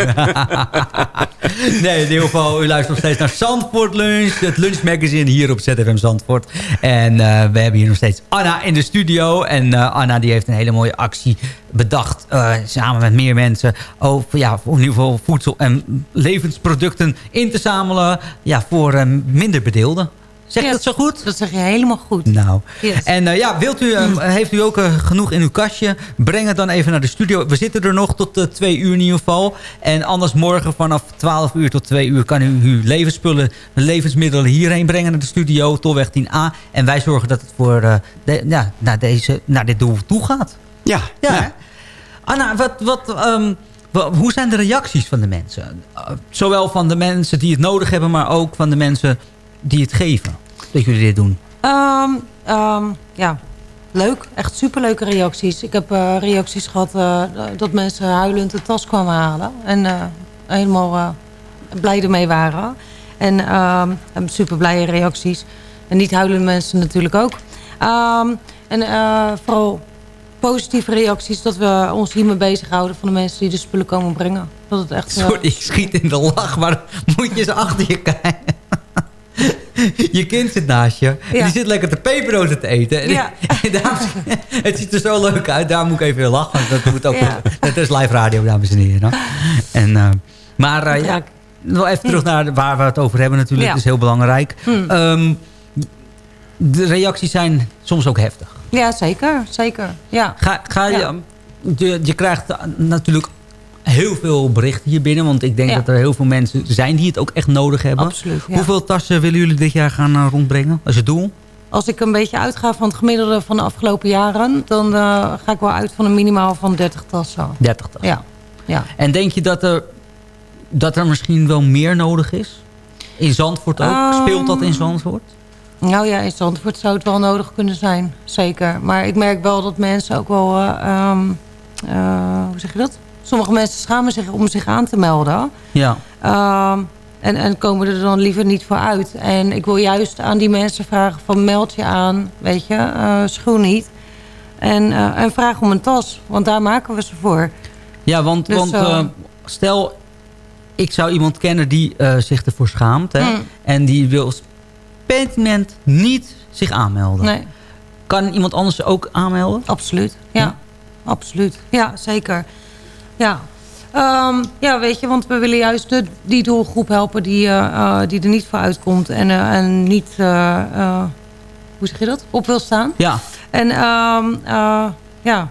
Speaker 9: nee, in ieder geval, u luistert nog steeds naar Zandvoort Lunch. Het lunchmagazine hier op ZFM Zandvoort. En eh, we hebben hier nog steeds Anna in de studio. En eh, Anna die heeft een hele mooie actie bedacht. eh, samen met meer mensen. Over, ja, in ieder geval voedsel en levensproducten in te zamelen. Ja, voor eh, minder bedeelden. Zeg je
Speaker 16: Ja,
Speaker 9: dat zo goed?
Speaker 16: Dat zeg je helemaal goed.
Speaker 9: Nou,
Speaker 16: Yes.
Speaker 9: en eh, ja, wilt u, eh, heeft u ook eh, genoeg in uw kastje? Breng het dan even naar de studio. We zitten er nog tot eh, twee uur in ieder geval. En anders morgen vanaf 12 uur tot 2 uur... kan u uw levensspullen, levensmiddelen hierheen brengen naar de studio. Tolweg 10A. En wij zorgen dat het voor, eh, de- ja, naar, deze, naar dit doel toe gaat.
Speaker 8: Ja.
Speaker 9: Ja. hè? Anna, wat, wat, ehm, hoe zijn de reacties van de mensen? Zowel van de mensen die het nodig hebben... maar ook van de mensen die het geven. Dat jullie dit doen.
Speaker 16: Ehm, ehm, ja, leuk. Echt superleuke reacties. Ik heb eh, reacties gehad eh, dat mensen huilend de tas kwamen halen. En eh, helemaal blij ermee waren. En ehm, en super blije reacties. En niet huilende mensen natuurlijk ook. Ehm, en vooral positieve reacties dat we ons hiermee bezighouden van de mensen die de spullen komen brengen. Dat het echt...
Speaker 9: Sorry, ik schiet in de lach, maar moet je eens achter je kijken. Je kind zit naast je. En die zit lekker te pepernoten te eten. En
Speaker 16: Ja.
Speaker 9: en daarom- het ziet er zo leuk uit. Daar moet ik even lachen. want Dat, moet ook, dat is live radio, dames en heren. En, eh, maar eh, ja, nog even terug naar waar we het over hebben natuurlijk.
Speaker 16: Ja.
Speaker 9: Dat is heel belangrijk.
Speaker 16: Hmm.
Speaker 9: Ehm, de reacties zijn soms ook heftig.
Speaker 16: Ja, zeker. Zeker. Ja.
Speaker 9: Ga, ga je, je, je krijgt natuurlijk heel veel berichten hier binnen. Want ik denk
Speaker 16: Ja.
Speaker 9: dat er heel veel mensen zijn die het ook echt nodig hebben.
Speaker 16: Absoluut, ja.
Speaker 9: Hoeveel tassen willen jullie dit jaar gaan eh, rondbrengen? Als je doel?
Speaker 16: Als ik een beetje uitga van het gemiddelde van de afgelopen jaren... dan eh, ga ik wel uit van een minimaal van 30 tassen.
Speaker 9: 30 tassen.
Speaker 16: Ja. ja.
Speaker 9: En denk je dat er, dat er misschien wel meer nodig is? In Zandvoort ook?
Speaker 16: Ehm,
Speaker 9: Speelt dat in Zandvoort?
Speaker 16: Nou ja, in Zandvoort zou het wel nodig kunnen zijn. Zeker. Maar ik merk wel dat mensen ook wel... eh, ehm, eh, hoe zeg je dat? Sommige mensen schamen zich om zich aan te melden.
Speaker 9: Ja.
Speaker 16: Ehm, en, en komen er dan liever niet voor uit. En ik wil juist aan die mensen vragen van meld je aan, weet je, eh schuw niet. En, eh, en vraag om een tas, want daar maken we ze voor.
Speaker 9: Ja, want,
Speaker 16: Dus,
Speaker 9: want
Speaker 16: eh,
Speaker 9: stel, ik zou iemand kennen die zich ervoor schaamt. Hè,
Speaker 16: Mm.
Speaker 9: En die wil pertinent niet zich aanmelden.
Speaker 16: Nee.
Speaker 9: Kan iemand anders ook aanmelden?
Speaker 16: Absoluut, ja. Absoluut, ja, zeker. Ja. Ehm, ja, weet je, want we willen juist de, die doelgroep helpen die, eh, eh, die er niet voor uitkomt. En, eh, en niet, eh, eh, hoe zeg je dat, op wil staan.
Speaker 9: Ja.
Speaker 16: En ehm, eh, ja,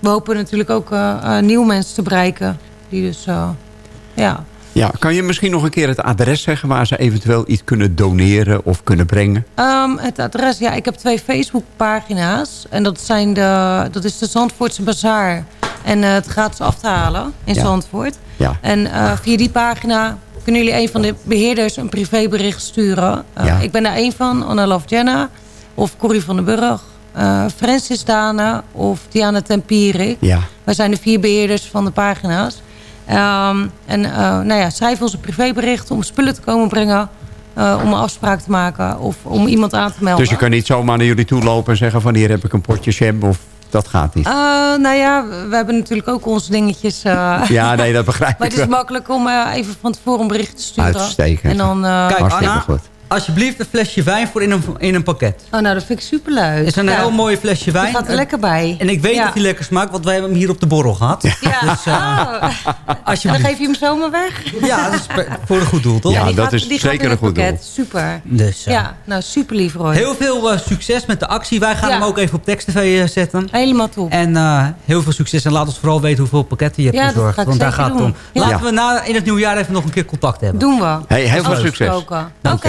Speaker 16: we hopen natuurlijk ook eh, eh, nieuwe mensen te bereiken. Die dus, ja.
Speaker 8: Ja, kan je misschien nog een keer het adres zeggen... waar ze eventueel iets kunnen doneren of kunnen brengen?
Speaker 16: Ehm, het adres, ja, ik heb twee Facebookpagina's. En dat, zijn de, dat is de Zandvoortse Bazaar. En eh, het gratis af te halen in. Zandvoort.
Speaker 8: Ja.
Speaker 16: En eh, via die pagina kunnen jullie een van de beheerders een privébericht sturen. Eh,
Speaker 8: Ja.
Speaker 16: Ik ben daar één van, Anna Love Jenna. Of Corrie van den Burg. eh, Francis Dana of Diana Tempierik.
Speaker 8: Ja.
Speaker 16: Wij zijn de vier beheerders van de pagina's. Ehm, en eh, nou ja, schrijf ons een privébericht om spullen te komen brengen. om een afspraak te maken of om iemand aan te melden.
Speaker 8: Dus je kan niet zomaar naar jullie toe lopen en zeggen van... hier heb ik een potje jam of dat gaat niet.
Speaker 16: Eh, nou ja, we hebben natuurlijk ook onze dingetjes. eh.
Speaker 8: Ja, nee, dat begrijp
Speaker 16: maar
Speaker 8: ik
Speaker 16: het is
Speaker 8: wel.
Speaker 16: makkelijk om eh, even van tevoren een bericht te sturen.
Speaker 8: Uitstekend.
Speaker 16: En dan,
Speaker 9: Kijk,
Speaker 8: Hartstikke
Speaker 9: Anna,
Speaker 8: goed.
Speaker 9: Alsjeblieft een flesje wijn voor in een, in een pakket.
Speaker 16: Oh, nou, dat vind ik superleuk.
Speaker 9: Het is een
Speaker 16: Ja.
Speaker 9: heel mooi flesje wijn.
Speaker 16: Die gaat er lekker bij.
Speaker 9: En ik weet
Speaker 16: Ja.
Speaker 9: dat hij lekker smaakt, want wij hebben hem hier op de borrel gehad.
Speaker 16: Ja.
Speaker 9: Dus,
Speaker 16: Oh. En
Speaker 9: alsjeblieft.
Speaker 16: dan geef je hem zomaar weg?
Speaker 9: Ja, dat is voor een goed doel, toch?
Speaker 8: Ja,
Speaker 16: die
Speaker 8: dat
Speaker 16: gaat-
Speaker 8: is
Speaker 16: die
Speaker 8: zeker
Speaker 16: in
Speaker 8: een
Speaker 16: het
Speaker 8: goed doel.
Speaker 16: pakket. Super.
Speaker 9: Dus, eh,
Speaker 16: Ja, nou super lief Roy.
Speaker 9: Heel veel eh, succes met de actie. Wij gaan
Speaker 16: Ja.
Speaker 9: hem ook even op Text TV zetten.
Speaker 16: Helemaal top.
Speaker 9: En eh, heel veel succes. En laat ons vooral weten hoeveel pakketten je hebt
Speaker 16: Ja, dat
Speaker 9: bezorgd.
Speaker 16: ga ik
Speaker 9: Want daar gaat het om. Laten we na, in het nieuwjaar even nog een keer contact hebben.
Speaker 16: Doen we.
Speaker 8: Hey, heel veel succes.
Speaker 16: Oké,
Speaker 8: Oké,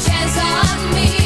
Speaker 6: Chance on me.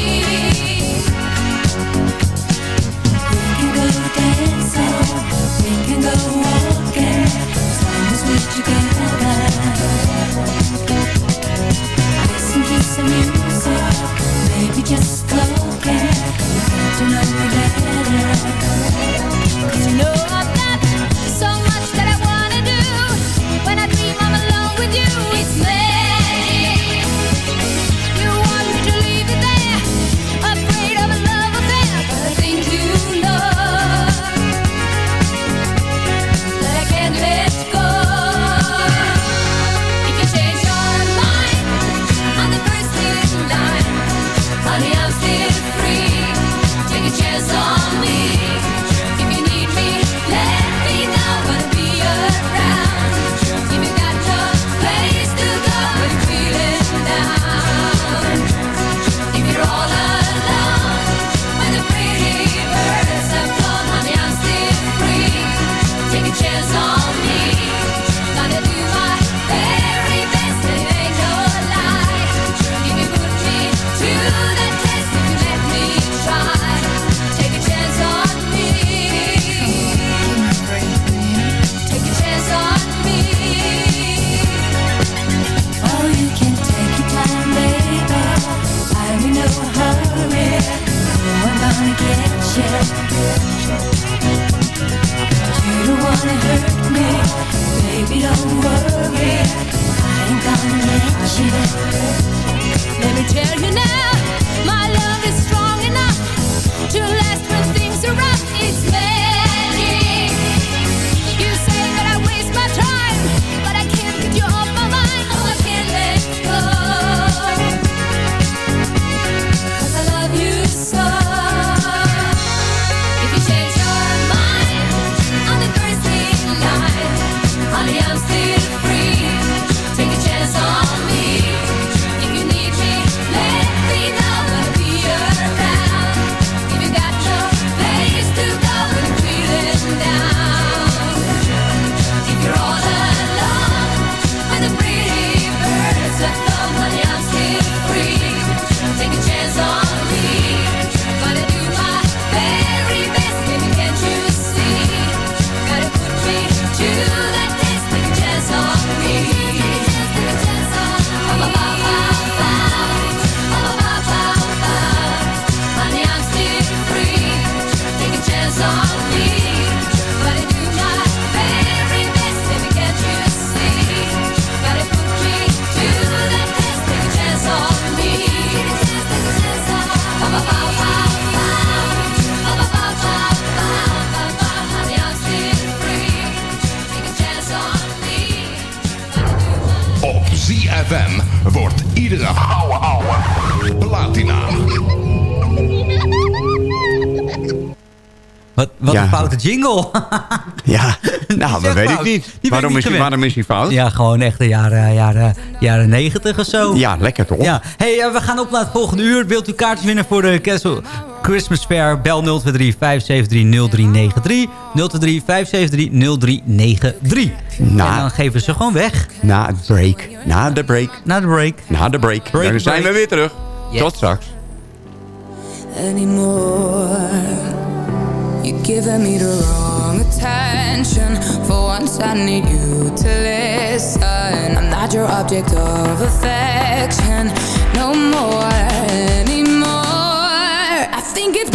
Speaker 9: Jingle.
Speaker 8: Ja, nou, dat weet ik niet.
Speaker 9: Die ben ik
Speaker 8: Waarom
Speaker 9: niet
Speaker 8: is, waarom is hij fout?
Speaker 9: Ja, gewoon echt de jaren, jaren, jaren 90 of zo.
Speaker 8: Ja, lekker toch?
Speaker 9: Ja. Hey, eh, we gaan op naar het volgende uur. Wilt u kaartjes winnen voor de Castle Christmas Fair? Bel 023 573 0393. 023 573 0393.
Speaker 8: Nou.
Speaker 9: En dan geven we ze gewoon weg.
Speaker 8: Na het break. Na de break.
Speaker 9: Na de break.
Speaker 8: Na de break.
Speaker 9: Break,
Speaker 8: Dan zijn
Speaker 9: break.
Speaker 8: we weer terug.
Speaker 9: Yes.
Speaker 8: Tot straks.
Speaker 18: anymore. You're giving me the wrong attention. For once, I need you to listen. I'm not your object of affection. No more anymore. I think it's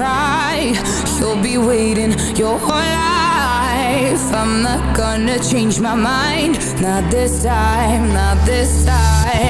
Speaker 18: Cry, you'll be waiting your whole life. I'm not gonna change my mind, not this time, not this time.